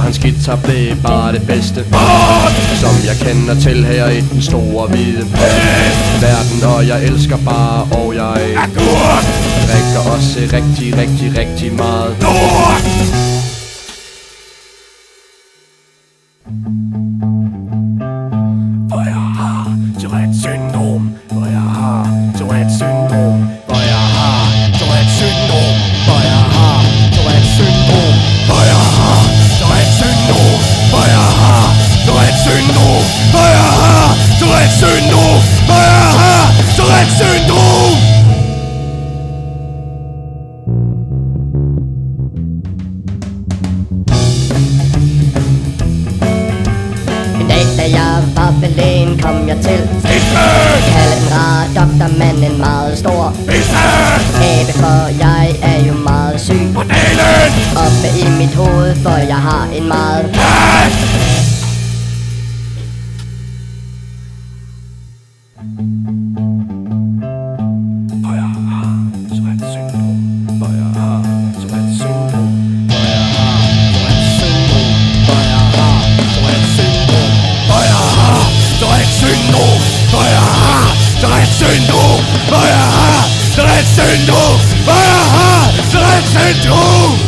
hans guitar blev bare det bedste. Som jeg kender til her i den store hvide verden Og jeg elsker bare, og jeg drikker også rigtig, rigtig, rigtig meget. Hvor jeg har Tourette syndrom dag, da jeg var ved lægen, kom jeg til. Kalde en rar doktor, men en meget stor. Abe, for jeg er jo meget syg. Oppe i mit hoved, for jeg har en meget sind du, euer Haar, 13 du, euer Haar, 13 du.